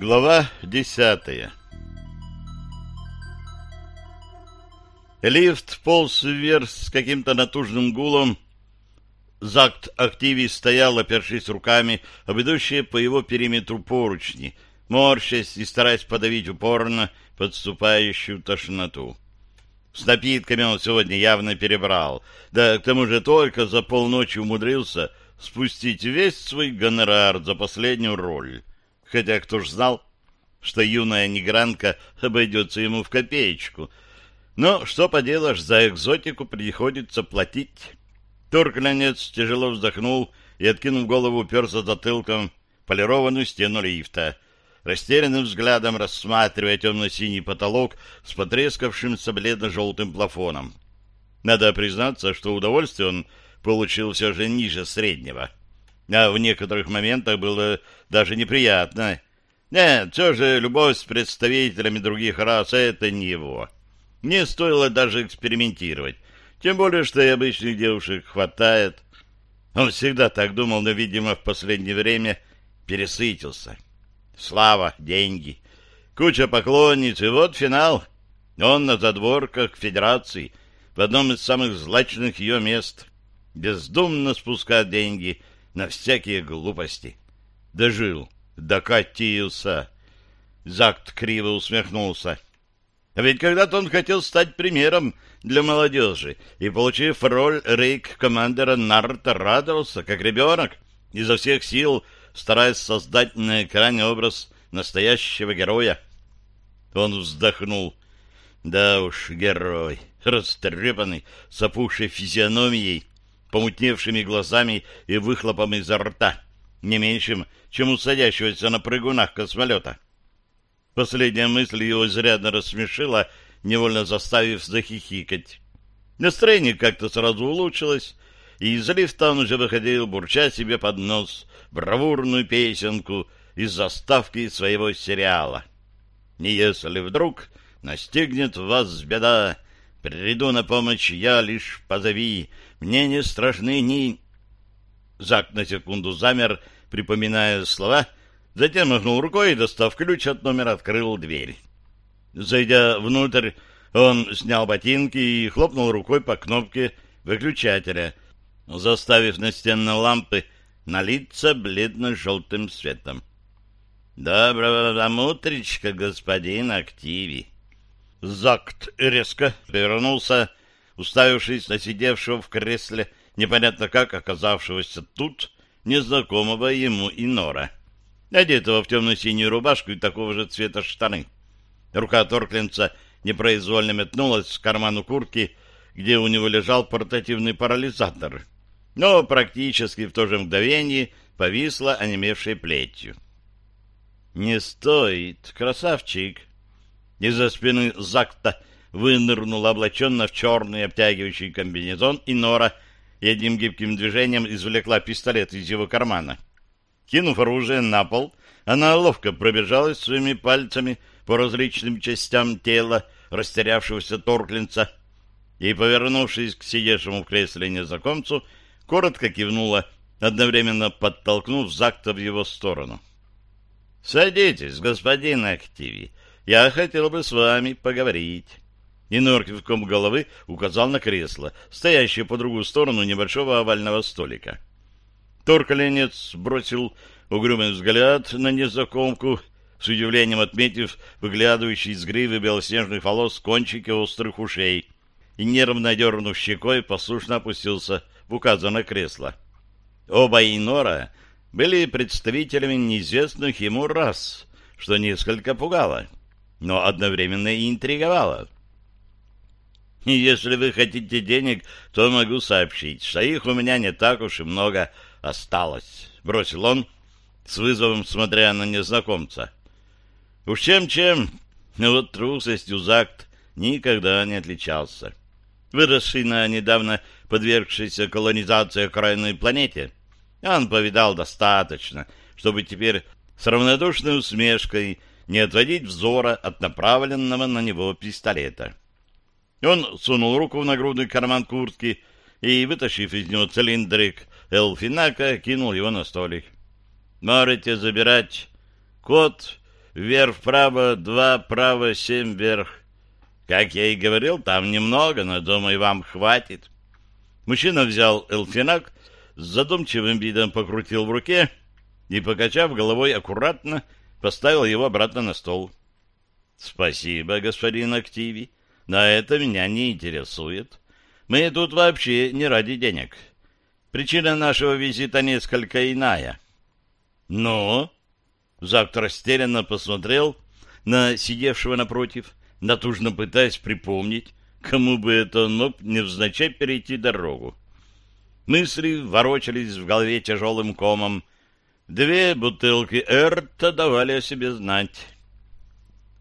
Глава десятая Лифт полз вверх с каким-то натужным гулом. Закт активий стоял, опершись руками, обидущие по его периметру поручни, морщась и стараясь подавить упорно подступающую тошноту. С напитками он сегодня явно перебрал, да к тому же только за полночи умудрился спустить весь свой гонорар за последнюю роль. Хотя кто ж знал, что юная негранка обойдется ему в копеечку. Но что поделаешь, за экзотику приходится платить. Турклянец тяжело вздохнул и, откинув голову, уперся затылком в полированную стену лифта — растерянным взглядом рассматривая темно-синий потолок с потрескавшимся бледно-желтым плафоном. Надо признаться, что удовольствие он получил все же ниже среднего. А в некоторых моментах было даже неприятно. Нет, все же любовь с представителями других рас — это не его. Не стоило даже экспериментировать. Тем более, что и обычных девушек хватает. Он всегда так думал, но, видимо, в последнее время пересытился. — слава, деньги, куча поклонниц, и вот финал. Он на задворках Федерации, в одном из самых злачных ее мест, бездумно спускает деньги на всякие глупости. Дожил, докатился. Закт криво усмехнулся. А ведь когда-то он хотел стать примером для молодежи, и, получив роль рейк-командера Нарта, радовался, как ребенок, изо всех сил стараясь создать на экране образ настоящего героя. Он вздохнул. Да уж, герой, растрепанный, с опухшей физиономией, помутневшими глазами и выхлопом изо рта, не меньшим, чем у садящегося на прыгунах космолета. Последняя мысль его изрядно рассмешила, невольно заставив захихикать. Настроение как-то сразу улучшилось, и из лифта он уже выходил, бурча себе под нос бравурную песенку из заставки своего сериала. «Не если вдруг настигнет вас беда, приду на помощь я, лишь позови, мне не страшны ни...» Зак на секунду замер, припоминая слова, затем махнул рукой и, достав ключ от номера, открыл дверь. Зайдя внутрь, он снял ботинки и хлопнул рукой по кнопке выключателя, заставив настенные лампы налиться бледно-желтым светом. «Доброго утречка, господин Активи!» Закт резко повернулся, уставившись на сидевшего в кресле, непонятно как оказавшегося тут, незнакомого ему Инора, одетого в темно-синюю рубашку и такого же цвета штаны. Рука Торклинца непроизвольно метнулась в карману куртки, где у него лежал портативный парализатор — но практически в то же мгновение повисла онемевшей плетью. «Не стоит, красавчик!» Из-за спины Закта вынырнул облаченно в черный обтягивающий комбинезон и Нора и одним гибким движением извлекла пистолет из его кармана. Кинув оружие на пол, она ловко пробежалась своими пальцами по различным частям тела растерявшегося торклинца и, повернувшись к сидевшему в кресле незнакомцу, коротко кивнула, одновременно подтолкнув Закта в его сторону. — Садитесь, господин Активи. Я хотел бы с вами поговорить. И кивком головы указал на кресло, стоящее по другую сторону небольшого овального столика. Торколенец бросил угрюмый взгляд на незнакомку, с удивлением отметив выглядывающий из гривы белоснежных волос кончики острых ушей, и, нервно дернув щекой, послушно опустился в указанное кресло. Оба инора были представителями неизвестных ему рас, что несколько пугало, но одновременно и интриговало. И если вы хотите денег, то могу сообщить, что их у меня не так уж и много осталось, — бросил он, с вызовом смотря на незнакомца. Уж чем-чем, но вот трусостью Закт никогда не отличался. Выросший на недавно подвергшейся колонизации окраинной планете, он повидал достаточно, чтобы теперь с равнодушной усмешкой не отводить взора от направленного на него пистолета. Он сунул руку в нагрудный карман куртки и, вытащив из него цилиндрик Элфинака, кинул его на столик. «Можете забирать. Код вверх-вправо, два, право, семь, вверх. Как я и говорил, там немного, но, думаю, вам хватит. Мужчина взял элфинак, с задумчивым видом покрутил в руке и, покачав головой аккуратно, поставил его обратно на стол. — Спасибо, господин Активи, но это меня не интересует. Мы тут вообще не ради денег. Причина нашего визита несколько иная. — Но? Зак растерянно посмотрел на сидевшего напротив, натужно пытаясь припомнить, кому бы это мог невзначай перейти дорогу. Мысли ворочались в голове тяжелым комом. Две бутылки Эрта давали о себе знать.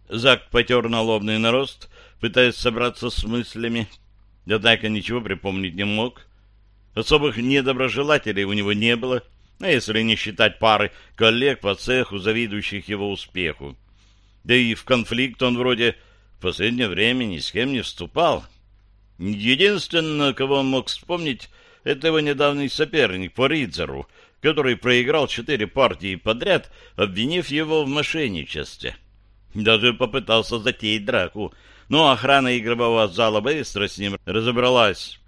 Зак потер налобный нарост, пытаясь собраться с мыслями. Однако ничего припомнить не мог. Особых недоброжелателей у него не было, а если не считать пары коллег по цеху, завидующих его успеху. Да и в конфликт он вроде в последнее время ни с кем не вступал. Единственное, кого он мог вспомнить, это его недавний соперник по Ридзеру, который проиграл четыре партии подряд, обвинив его в мошенничестве. Даже попытался затеять драку, но охрана игрового зала быстро с ним разобралась.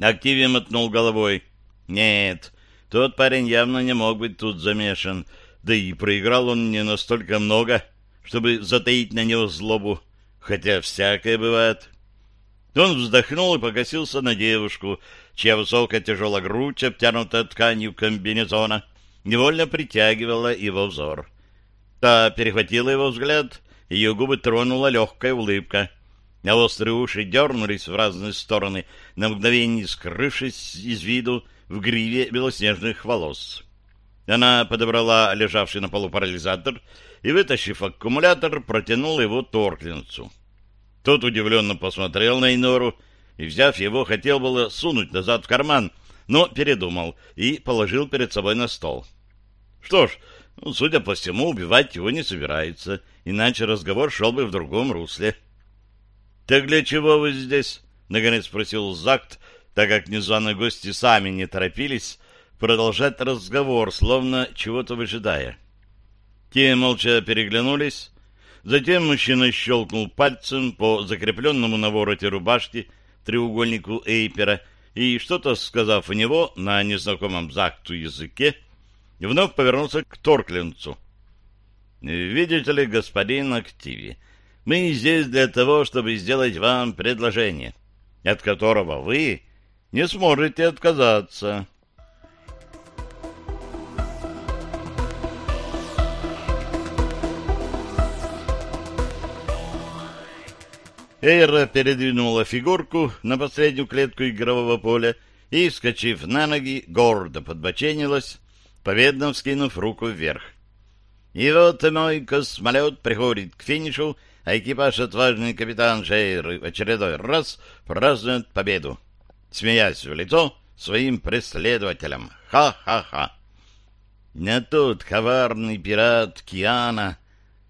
Активе мотнул головой. «Нет, тот парень явно не мог быть тут замешан, да и проиграл он не настолько много, чтобы затаить на него злобу, хотя всякое бывает». Он вздохнул и покосился на девушку, чья высокая тяжелая грудь, обтянутая тканью комбинезона, невольно притягивала его взор. Та перехватила его взгляд, ее губы тронула легкая улыбка, а острые уши дернулись в разные стороны, на мгновение скрывшись из виду в гриве белоснежных волос. Она подобрала лежавший на полу парализатор и, вытащив аккумулятор, протянула его Торклинцу. Тот удивленно посмотрел на Инору и, взяв его, хотел было сунуть назад в карман, но передумал и положил перед собой на стол. Что ж, ну, судя по всему, убивать его не собирается, иначе разговор шел бы в другом русле. — Так для чего вы здесь? — наконец спросил Закт, так как незваные гости сами не торопились продолжать разговор, словно чего-то выжидая. Те молча переглянулись, Затем мужчина щелкнул пальцем по закрепленному на вороте рубашки треугольнику Эйпера и, что-то сказав у него на незнакомом Закту языке, вновь повернулся к Торкленцу. «Видите ли, господин Активи, мы здесь для того, чтобы сделать вам предложение, от которого вы не сможете отказаться». Эйра передвинула фигурку на последнюю клетку игрового поля и, скачив на ноги, гордо подбоченилась, победно вскинув руку вверх. И вот мой космолет приходит к финишу, а экипаж отважный капитан Шейр в очередной раз празднует победу, смеясь в лицо своим преследователям. Ха-ха-ха! Не тот коварный пират Киана,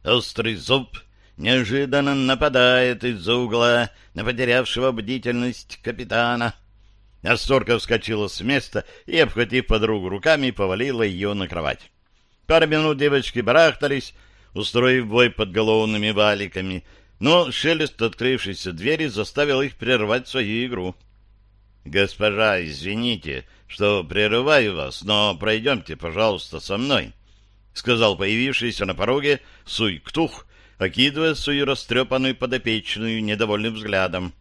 острый зуб — неожиданно нападает из-за угла на потерявшего бдительность капитана. Асторка вскочила с места и, обхватив подругу руками, повалила ее на кровать. Пару минут девочки барахтались, устроив бой под головными валиками, но шелест открывшейся двери заставил их прервать свою игру. «Госпожа, извините, что прерываю вас, но пройдемте, пожалуйста, со мной», — сказал появившийся на пороге Суй-Ктух, окидывая свою растрепанную подопечную недовольным взглядом.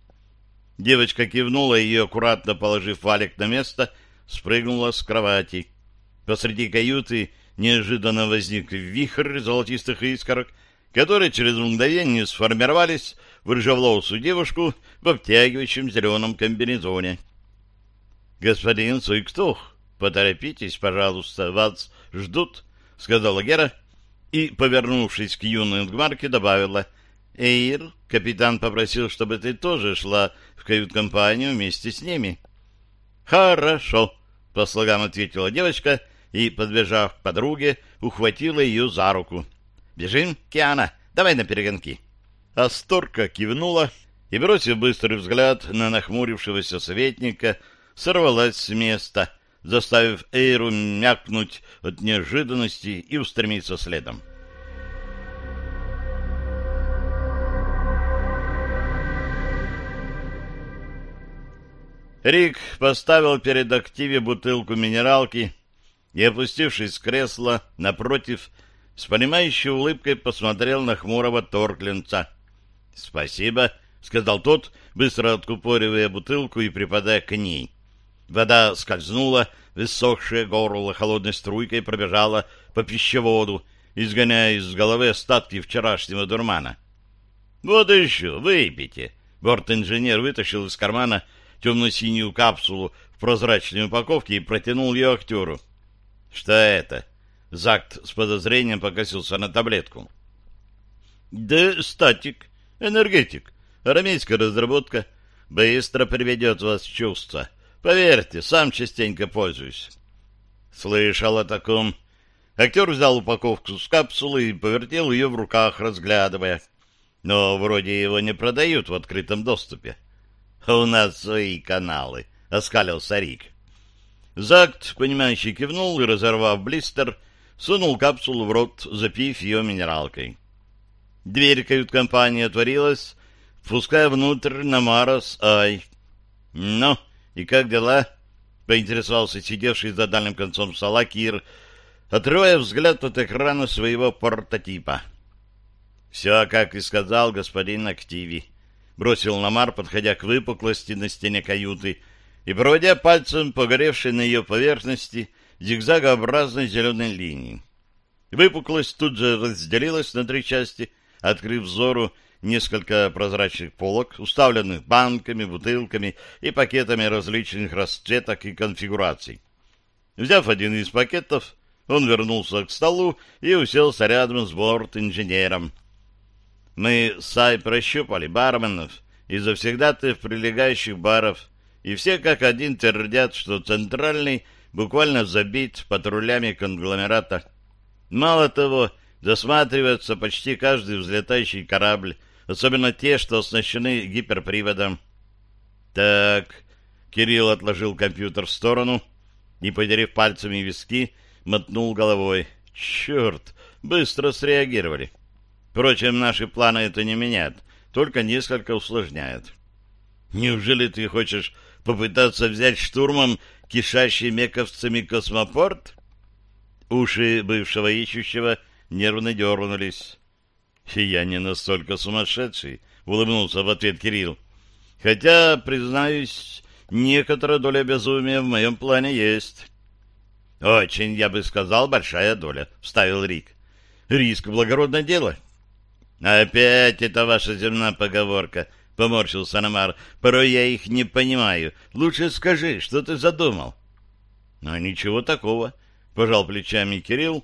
Девочка кивнула и, аккуратно положив валик на место, спрыгнула с кровати. Посреди каюты неожиданно возник вихрь золотистых искорок, которые через мгновение сформировались в рыжеволосую девушку в обтягивающем зеленом комбинезоне. — Господин Суйктух, поторопитесь, пожалуйста, вас ждут, — сказала Гера, — и, повернувшись к юной Ингмарке, добавила, «Эйр, капитан попросил, чтобы ты тоже шла в кают-компанию вместе с ними». «Хорошо», — по слогам ответила девочка и, подбежав к подруге, ухватила ее за руку. «Бежим, Киана, давай на перегонки». Асторка кивнула и, бросив быстрый взгляд на нахмурившегося советника, сорвалась с места — заставив Эйру мякнуть от неожиданности и устремиться следом. Рик поставил перед активе бутылку минералки и, опустившись с кресла напротив, с понимающей улыбкой посмотрел на хмурого Торклинца. «Спасибо», — сказал тот, быстро откупоривая бутылку и припадая к ней. Вода скользнула, высохшее горло холодной струйкой пробежала по пищеводу, изгоняя из головы остатки вчерашнего дурмана. — Вот еще, выпейте. Борт-инженер вытащил из кармана темно-синюю капсулу в прозрачной упаковке и протянул ее актеру. — Что это? Закт с подозрением покосился на таблетку. — Да статик, энергетик, арамейская разработка. Быстро приведет вас в чувство. Поверьте, сам частенько пользуюсь. Слышал о таком. Актер взял упаковку с капсулы и повертел ее в руках, разглядывая. Но вроде его не продают в открытом доступе. У нас свои каналы, — оскалился Рик. Закт, понимающий, кивнул и, разорвав блистер, сунул капсулу в рот, запив ее минералкой. Дверь кают-компании отворилась, впуская внутрь Намара с Ай. «Ну, и как дела?» — поинтересовался сидевший за дальним концом стола Кир, отрывая взгляд от экрана своего портотипа. «Все, как и сказал господин Активи», — бросил Намар, подходя к выпуклости на стене каюты и проводя пальцем погоревшей на ее поверхности зигзагообразной зеленой линии. Выпуклость тут же разделилась на три части, открыв взору несколько прозрачных полок, уставленных банками, бутылками и пакетами различных расцветок и конфигураций. Взяв один из пакетов, он вернулся к столу и уселся рядом с борт-инженером. Мы с Сай прощупали барменов и завсегдатаев прилегающих баров, и все как один твердят, что центральный буквально забит патрулями конгломерата. Мало того, досматривается почти каждый взлетающий корабль, особенно те, что оснащены гиперприводом. Так, Кирилл отложил компьютер в сторону и, подерев пальцами виски, мотнул головой. Черт, быстро среагировали. Впрочем, наши планы это не меняет, только несколько усложняет. Неужели ты хочешь попытаться взять штурмом кишащий мековцами космопорт? Уши бывшего ищущего нервно дернулись. «Я не настолько сумасшедший», — улыбнулся в ответ Кирилл. «Хотя, признаюсь, некоторая доля безумия в моем плане есть». «Очень, я бы сказал, большая доля», — вставил Рик. «Риск — благородное дело». «Опять это ваша земная поговорка», — поморщился Намар. «Порой я их не понимаю. Лучше скажи, что ты задумал». «А ничего такого», — пожал плечами Кирилл,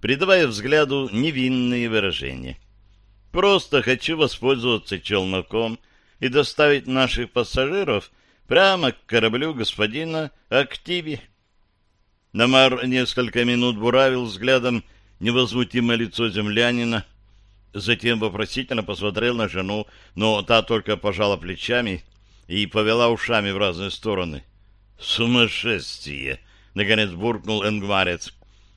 придавая взгляду невинные выражения. «Просто хочу воспользоваться челноком и доставить наших пассажиров прямо к кораблю господина Активи». Намар несколько минут буравил взглядом невозмутимое лицо землянина, затем вопросительно посмотрел на жену, но та только пожала плечами и повела ушами в разные стороны. «Сумасшествие!» — наконец буркнул энгмарец.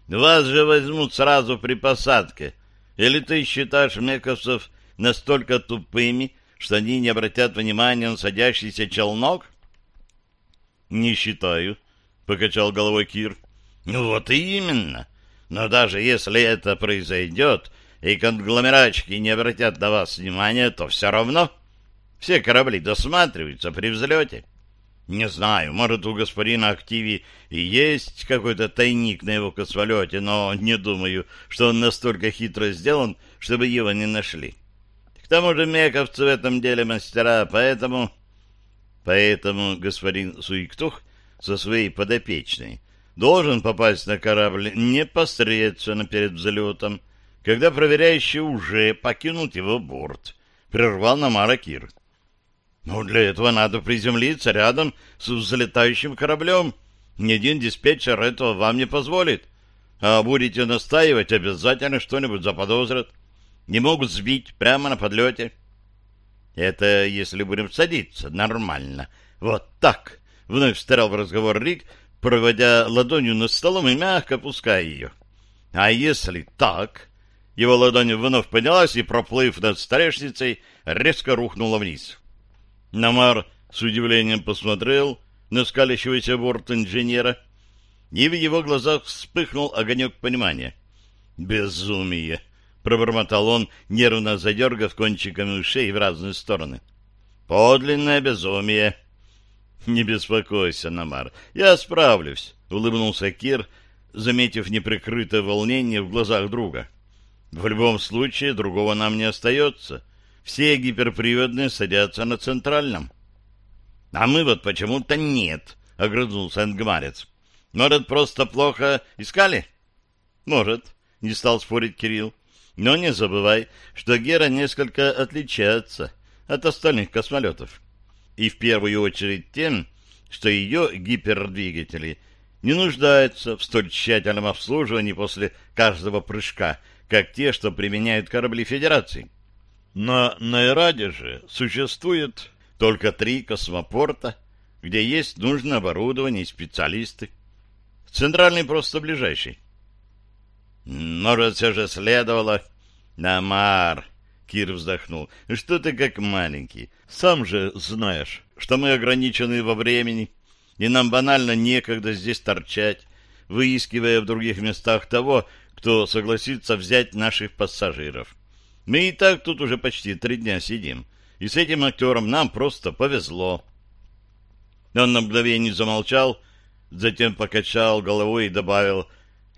«Вас же возьмут сразу при посадке. Или ты считаешь мековцев настолько тупыми, что они не обратят внимания на садящийся челнок?» «Не считаю», — покачал головой Кир. «Ну вот именно. Но даже если это произойдет, и конгломератчики не обратят на вас внимания, то все равно все корабли досматриваются при взлете. Не знаю, может, у господина Активи и есть какой-то тайник на его космолете, но не думаю, что он настолько хитро сделан, чтобы его не нашли. К тому же мековцы в этом деле мастера, поэтому... Поэтому господин Суиктух со своей подопечной должен попасть на корабль непосредственно перед взлетом, когда проверяющий уже покинул его борт, прервал Намара Кир. Но для этого надо приземлиться рядом с взлетающим кораблем. Ни один диспетчер этого вам не позволит. А будете настаивать, обязательно что-нибудь заподозрят. Не могут сбить прямо на подлете. Это если будем садиться нормально. Вот так. Вновь встрял в разговор Рик, проводя ладонью над столом и мягко опуская ее. А если так, его ладонь вновь поднялась и, проплыв над столешницей, резко рухнула вниз. Намар с удивлением посмотрел на скалящегося борт-инженера, и в его глазах вспыхнул огонек понимания. «Безумие!» — пробормотал он, нервно задергав кончиками ушей в разные стороны. «Подлинное безумие!» «Не беспокойся, Намар, я справлюсь», — улыбнулся Кир, заметив неприкрытое волнение в глазах друга. «В любом случае, другого нам не остается. Все гиперприводные садятся на центральном». «А мы вот почему-то нет», — огрызнулся Энгмарец. «Может, просто плохо искали?» «Может», — не стал спорить Кирилл. «Но не забывай, что Гера несколько отличается от остальных космолетов. И в первую очередь тем, что ее гипердвигатели не нуждаются в столь тщательном обслуживании после каждого прыжка, как те, что применяют корабли Федерации. На Найраде же существует только три космопорта, где есть нужное оборудование и специалисты. Центральный просто ближайший. Может, все же следовало... Намар, Кир вздохнул. Что ты как маленький? Сам же знаешь, что мы ограничены во времени, и нам банально некогда здесь торчать, выискивая в других местах того, кто согласится взять наших пассажиров. Мы и так тут уже почти три дня сидим и с этим актером нам просто повезло. Он на мгновение замолчал, затем покачал головой и добавил,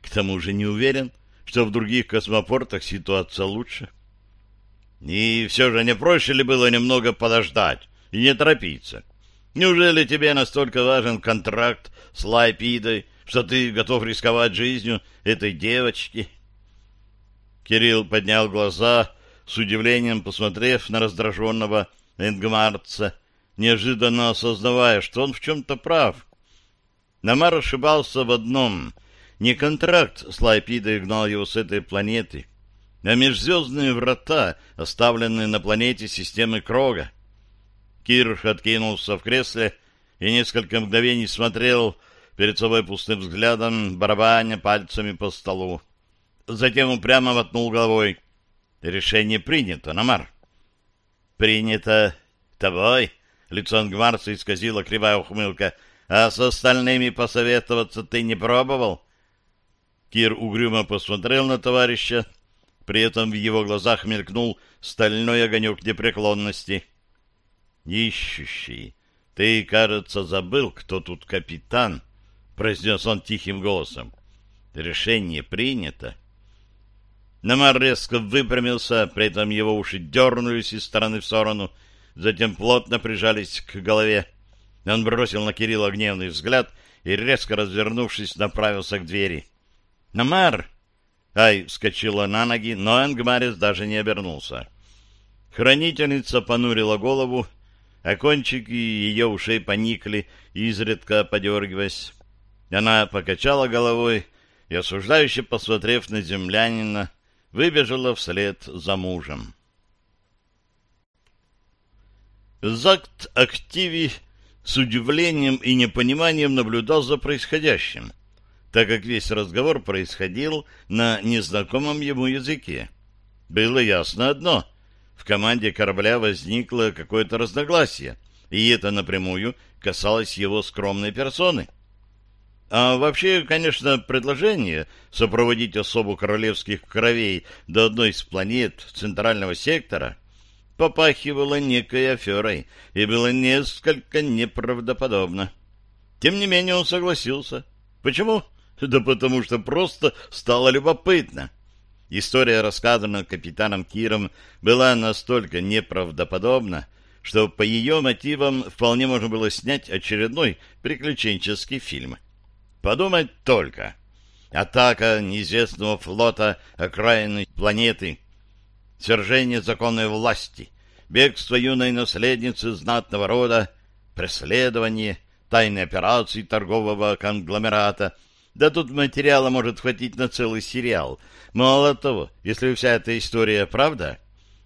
к тому же не уверен, что в других космопортах ситуация лучше. И все же не проще ли было немного подождать и не торопиться? Неужели тебе настолько важен контракт с Лайпидой, что ты готов рисковать жизнью этой девочки? Кирилл поднял глаза с удивлением посмотрев на раздраженного Энгмарца, неожиданно осознавая, что он в чем-то прав. Намар ошибался в одном. Не контракт с Лайпидой гнал его с этой планеты, а межзвездные врата, оставленные на планете системы Крога. Кирш откинулся в кресле и несколько мгновений смотрел перед собой пустым взглядом, барабаня пальцами по столу. Затем упрямо мотнул головой. Решение принято, Намар. Принято тобой. Лицо Ангмарца исказила кривая ухмылка. А с остальными посоветоваться ты не пробовал? Кир угрюмо посмотрел на товарища. При этом в его глазах мелькнул стальной огонек непреклонности. «Ищущий, ты, кажется, забыл, кто тут капитан», — произнес он тихим голосом. «Решение принято». Намар резко выпрямился, при этом его уши дернулись из стороны в сторону, затем плотно прижались к голове. Он бросил на Кирилла гневный взгляд и, резко развернувшись, направился к двери. «Намар!» Ай вскочила на ноги, но Энгмарис даже не обернулся. Хранительница понурила голову, а кончики ее ушей поникли, изредка подергиваясь. Она покачала головой и, осуждающе посмотрев на землянина, выбежала вслед за мужем. Закт Активи с удивлением и непониманием наблюдал за происходящим, так как весь разговор происходил на незнакомом ему языке. Было ясно одно — в команде корабля возникло какое-то разногласие, и это напрямую касалось его скромной персоны — а вообще, конечно, предложение сопроводить особу королевских кровей до одной из планет центрального сектора попахивало некой аферой и было несколько неправдоподобно. Тем не менее он согласился. Почему? Да потому что просто стало любопытно. История, рассказанная капитаном Киром, была настолько неправдоподобна, что по ее мотивам вполне можно было снять очередной приключенческий фильм. — Подумать только. Атака неизвестного флота окраины планеты, свержение законной власти, бегство юной наследницы знатного рода, преследование, тайные операции торгового конгломерата. Да тут материала может хватить на целый сериал. Мало того, если вся эта история правда,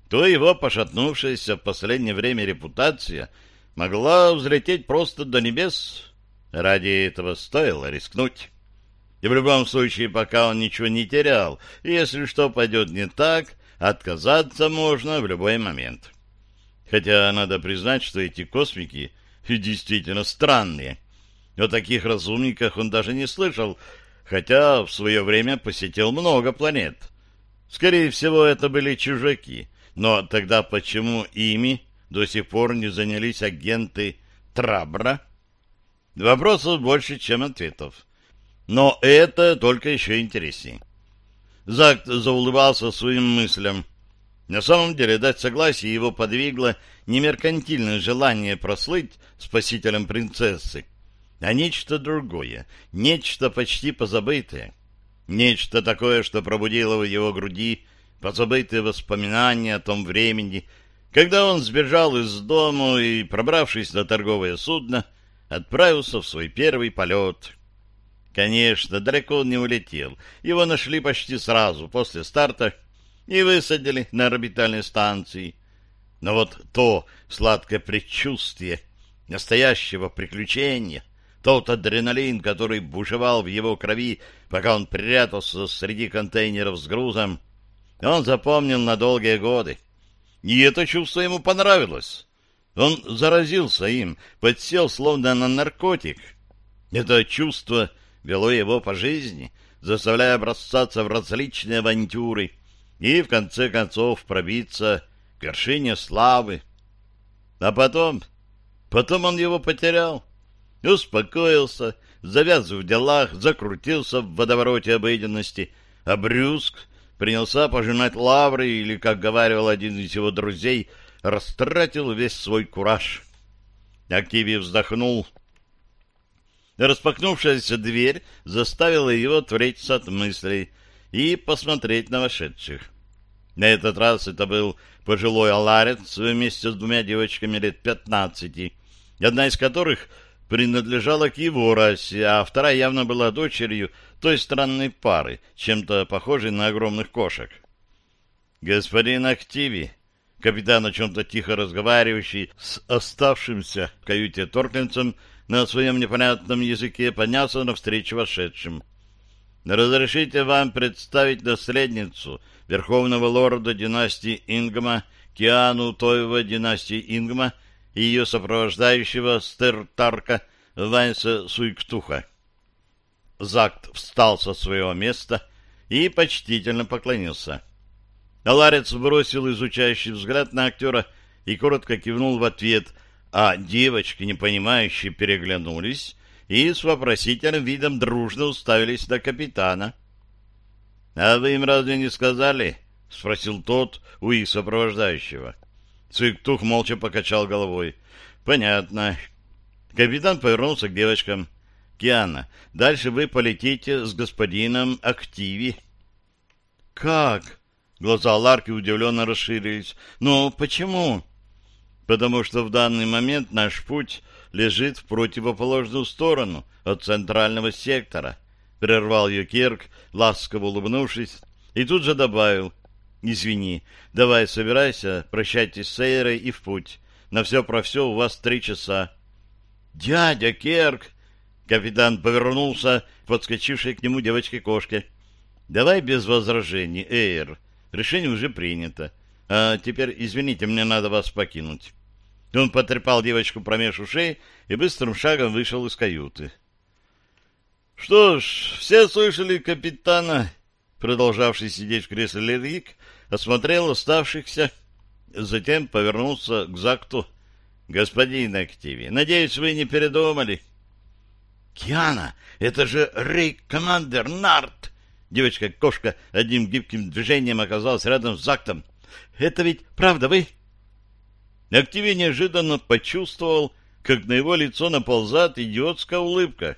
то его пошатнувшаяся в последнее время репутация могла взлететь просто до небес, Ради этого стоило рискнуть. И в любом случае, пока он ничего не терял, если что пойдет не так, отказаться можно в любой момент. Хотя надо признать, что эти космики действительно странные. О таких разумниках он даже не слышал, хотя в свое время посетил много планет. Скорее всего, это были чужаки. Но тогда почему ими до сих пор не занялись агенты Трабра? Вопросов больше, чем ответов. Но это только еще интереснее. Зак заулыбался своим мыслям. На самом деле, дать согласие его подвигло не меркантильное желание прослыть спасителем принцессы, а нечто другое, нечто почти позабытое. Нечто такое, что пробудило в его груди позабытые воспоминания о том времени, когда он сбежал из дома и, пробравшись на торговое судно, отправился в свой первый полет. Конечно, далеко он не улетел. Его нашли почти сразу после старта и высадили на орбитальной станции. Но вот то сладкое предчувствие настоящего приключения, тот адреналин, который бушевал в его крови, пока он прятался среди контейнеров с грузом, он запомнил на долгие годы. И это чувство ему понравилось. Он заразился им, подсел словно на наркотик. Это чувство вело его по жизни, заставляя бросаться в различные авантюры и, в конце концов, пробиться к вершине славы. А потом... Потом он его потерял. Успокоился, завяз в делах, закрутился в водовороте обыденности, а Брюск принялся пожинать лавры или, как говаривал один из его друзей, растратил весь свой кураж. Активи вздохнул. Распахнувшаяся дверь заставила его отвлечься от мыслей и посмотреть на вошедших. На этот раз это был пожилой аларец вместе с двумя девочками лет пятнадцати, одна из которых принадлежала к его расе, а вторая явно была дочерью той странной пары, чем-то похожей на огромных кошек. «Господин Активи», капитан, о чем-то тихо разговаривающий с оставшимся в каюте Торкленцем, на своем непонятном языке поднялся навстречу вошедшим. «Разрешите вам представить наследницу верховного лорда династии Ингма, Киану Тоева династии Ингма и ее сопровождающего Стертарка Вайнса Суйктуха». Закт встал со своего места и почтительно поклонился. Аларец бросил изучающий взгляд на актера и коротко кивнул в ответ, а девочки, непонимающие, переглянулись и с вопросительным видом дружно уставились на капитана. — А вы им разве не сказали? — спросил тот у их сопровождающего. Цыктух молча покачал головой. — Понятно. Капитан повернулся к девочкам. — Киана, дальше вы полетите с господином Активи. — Как? Глаза Ларки удивленно расширились. — Но почему? — потому что в данный момент наш путь лежит в противоположную сторону от центрального сектора, прервал ее Керк, ласково улыбнувшись, и тут же добавил, «Извини, давай собирайся, прощайтесь с Эйрой и в путь. На все про все у вас три часа». «Дядя Керк!» Капитан повернулся к подскочившей к нему девочке-кошке. «Давай без возражений, Эйр. Решение уже принято. А теперь, извините, мне надо вас покинуть. Он потрепал девочку промеж ушей и быстрым шагом вышел из каюты. Что ж, все слышали капитана, продолжавший сидеть в кресле Лерик, осмотрел оставшихся, затем повернулся к Закту. Господин Активи, надеюсь, вы не передумали. Киана, это же рейк-командер Нарт! Девочка-кошка одним гибким движением оказалась рядом с Зактом. Это ведь правда вы? Активе неожиданно почувствовал, как на его лицо наползает идиотская улыбка.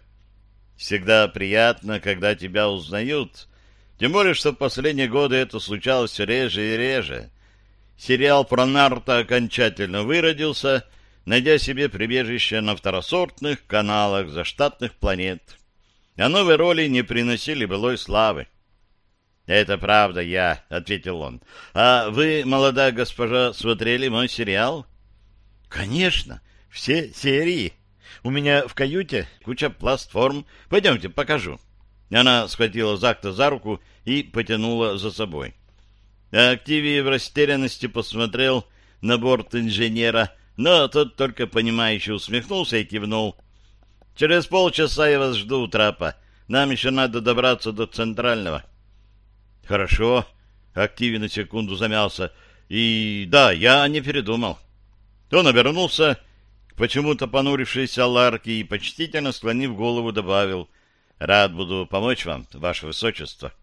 Всегда приятно, когда тебя узнают, тем более, что в последние годы это случалось реже и реже. Сериал про Нарта окончательно выродился, найдя себе прибежище на второсортных каналах заштатных планет. А новые роли не приносили былой славы. «Это правда я», — ответил он. «А вы, молодая госпожа, смотрели мой сериал?» «Конечно, все серии. У меня в каюте куча платформ. Пойдемте, покажу». Она схватила Закта за руку и потянула за собой. А Активий в растерянности посмотрел на борт инженера, но тот только понимающе усмехнулся и кивнул. Через полчаса я вас жду у трапа. Нам еще надо добраться до центрального. Хорошо. Активен на секунду замялся. И да, я не передумал. Он обернулся к почему-то понурившейся Ларке и, почтительно склонив голову, добавил. Рад буду помочь вам, ваше высочество.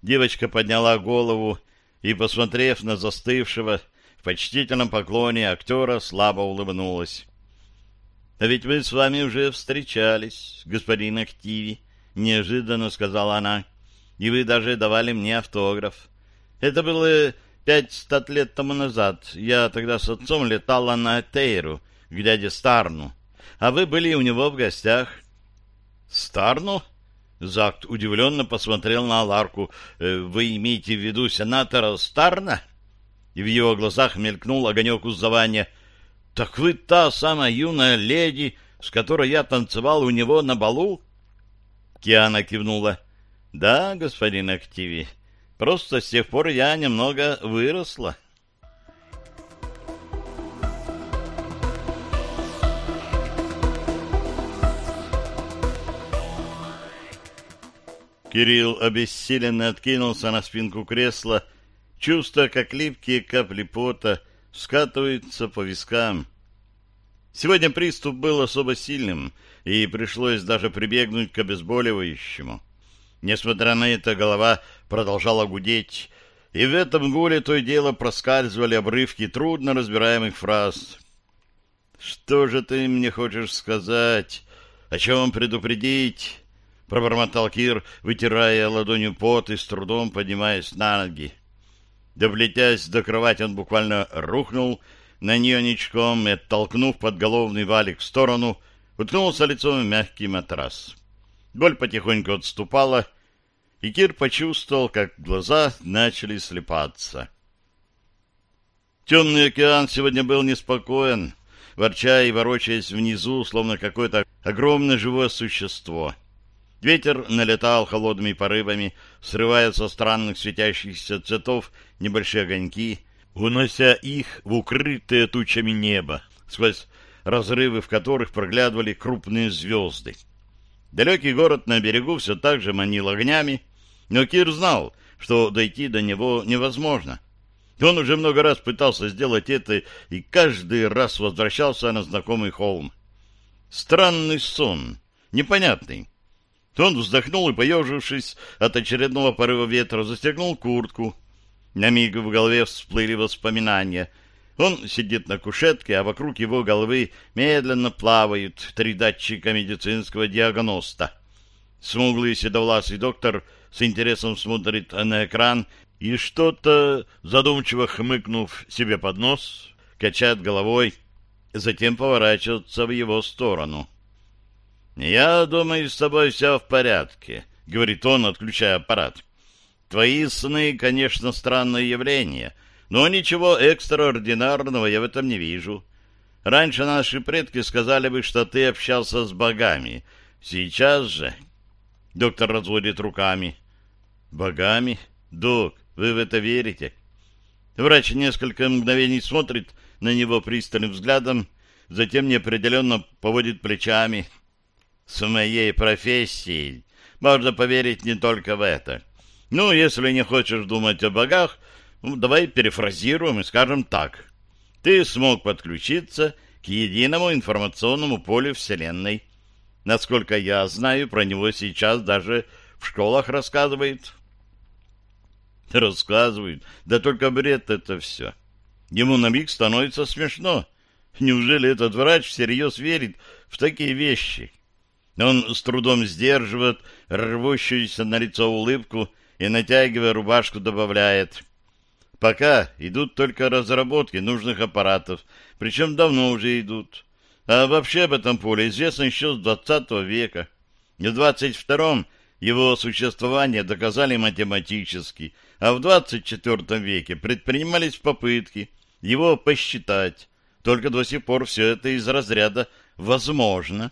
Девочка подняла голову и, посмотрев на застывшего в почтительном поклоне актера, слабо улыбнулась. — А ведь мы с вами уже встречались, господин Активи, — неожиданно сказала она, — и вы даже давали мне автограф. Это было пять стат лет тому назад. Я тогда с отцом летала на Тейру к дяде Старну, а вы были у него в гостях. — Старну? Закт удивленно посмотрел на Аларку. «Э, «Вы имеете в виду сенатора Старна?» И в его глазах мелькнул огонек узнавания. «Так вы та самая юная леди, с которой я танцевал у него на балу?» Киана кивнула. «Да, господин Активи, просто с тех пор я немного выросла». Кирилл обессиленно откинулся на спинку кресла, чувствуя, как липкие капли пота скатываются по вискам. Сегодня приступ был особо сильным, и пришлось даже прибегнуть к обезболивающему. Несмотря на это, голова продолжала гудеть, и в этом гуле то и дело проскальзывали обрывки трудно разбираемых фраз. «Что же ты мне хочешь сказать? О чем предупредить?» Пробормотал Кир, вытирая ладонью пот и с трудом поднимаясь на ноги. Довлетясь до кровати, он буквально рухнул на нее ничком и, оттолкнув подголовный валик в сторону, уткнулся лицом в мягкий матрас. Боль потихоньку отступала, и Кир почувствовал, как глаза начали слепаться. Темный океан сегодня был неспокоен, ворча и ворочаясь внизу, словно какое-то огромное живое существо — Ветер налетал холодными порывами, срывая со странных светящихся цветов небольшие огоньки, унося их в укрытое тучами небо, сквозь разрывы в которых проглядывали крупные звезды. Далекий город на берегу все так же манил огнями, но Кир знал, что дойти до него невозможно. Он уже много раз пытался сделать это и каждый раз возвращался на знакомый холм. Странный сон, непонятный, он вздохнул и, поежившись от очередного порыва ветра, застегнул куртку. На миг в голове всплыли воспоминания. Он сидит на кушетке, а вокруг его головы медленно плавают три датчика медицинского диагноста. Смуглый седовласый доктор с интересом смотрит на экран и что-то, задумчиво хмыкнув себе под нос, качает головой, затем поворачивается в его сторону. «Я думаю, с тобой все в порядке», — говорит он, отключая аппарат. «Твои сны, конечно, странное явление, но ничего экстраординарного я в этом не вижу. Раньше наши предки сказали бы, что ты общался с богами. Сейчас же...» Доктор разводит руками. «Богами? Док, вы в это верите?» Врач несколько мгновений смотрит на него пристальным взглядом, затем неопределенно поводит плечами — с моей профессией можно поверить не только в это. Ну, если не хочешь думать о богах, ну, давай перефразируем и скажем так. Ты смог подключиться к единому информационному полю Вселенной. Насколько я знаю, про него сейчас даже в школах рассказывают. Рассказывают. Да только бред это все. Ему на миг становится смешно. Неужели этот врач всерьез верит в такие вещи? — он с трудом сдерживает рвущуюся на лицо улыбку и, натягивая рубашку, добавляет. Пока идут только разработки нужных аппаратов, причем давно уже идут. А вообще об этом поле известно еще с 20 века. В 22-м его существование доказали математически, а в 24 веке предпринимались попытки его посчитать. Только до сих пор все это из разряда «возможно».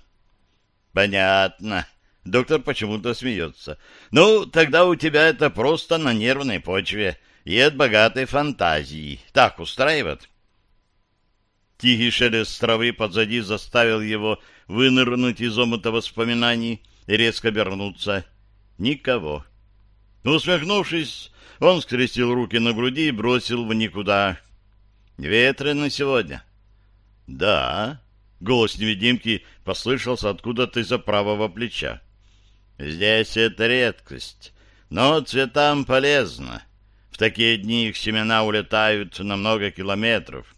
Понятно. Доктор почему-то смеется. Ну, тогда у тебя это просто на нервной почве и от богатой фантазии. Так устраивает? Тихий шелест травы позади заставил его вынырнуть из омута воспоминаний и резко обернуться. Никого. Усмехнувшись, он скрестил руки на груди и бросил в никуда. «Ветрено сегодня?» «Да». Голос невидимки послышался откуда-то из-за правого плеча. «Здесь это редкость, но цветам полезно. В такие дни их семена улетают на много километров.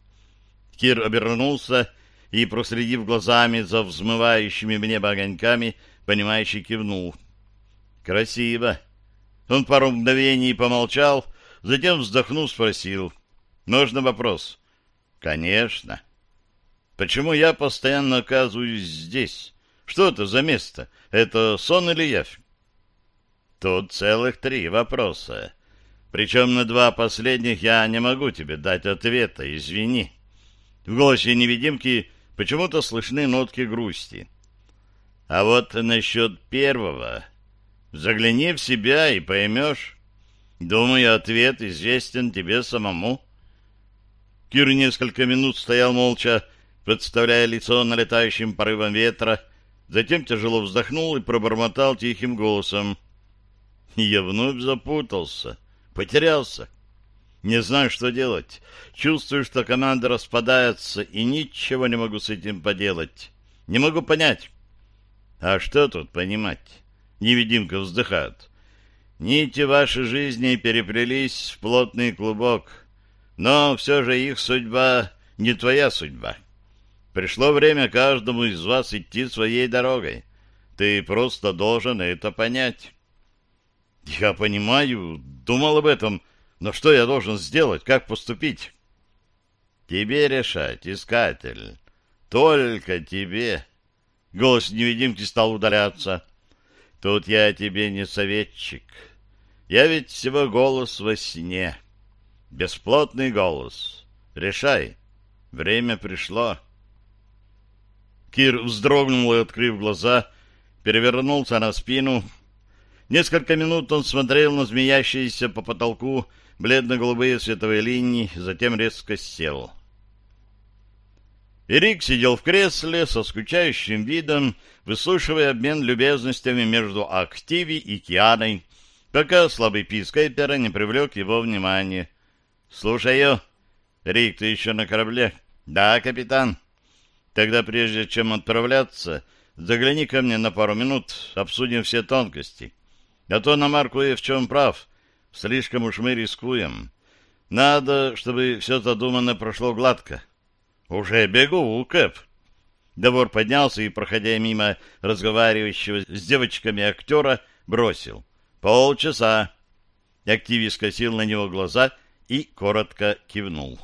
Кир обернулся и, проследив глазами за взмывающими в небо огоньками, понимающе кивнул. «Красиво!» Он пару мгновений помолчал, затем, вздохнув, спросил. «Можно вопрос?» «Конечно!» «Почему я постоянно оказываюсь здесь? Что это за место? Это сон или явь?» «Тут целых три вопроса. Причем на два последних я не могу тебе дать ответа, извини». В голосе невидимки почему-то слышны нотки грусти. А вот насчет первого... Загляни в себя и поймешь. Думаю, ответ известен тебе самому. Кир несколько минут стоял молча, подставляя лицо налетающим порывом ветра, затем тяжело вздохнул и пробормотал тихим голосом. Я вновь запутался, потерялся. Не знаю, что делать. Чувствую, что команда распадается, и ничего не могу с этим поделать. Не могу понять. А что тут понимать? Невидимка вздыхает. Нити вашей жизни переплелись в плотный клубок, но все же их судьба не твоя судьба. Пришло время каждому из вас идти своей дорогой. Ты просто должен это понять. Я понимаю, думал об этом, но что я должен сделать? Как поступить? Тебе решать, искатель. Только тебе. Голос невидимки стал удаляться. Тут я тебе не советчик. Я ведь всего голос во сне. Бесплотный голос. Решай. Время пришло. Кир вздрогнул и, открыв глаза, перевернулся на спину. Несколько минут он смотрел на змеящиеся по потолку бледно-голубые световые линии, затем резко сел. Эрик сидел в кресле со скучающим видом, выслушивая обмен любезностями между Активи и Кианой, пока слабый писк Эпера не привлек его внимание. «Слушаю. Рик, ты еще на корабле?» «Да, капитан». «Тогда прежде чем отправляться, загляни ко мне на пару минут, обсудим все тонкости. А то на Марку и в чем прав». Слишком уж мы рискуем. Надо, чтобы все задуманное прошло гладко. Уже бегу, Кэп. Довор поднялся и, проходя мимо разговаривающего с девочками актера, бросил. Полчаса. Активист скосил на него глаза и коротко кивнул.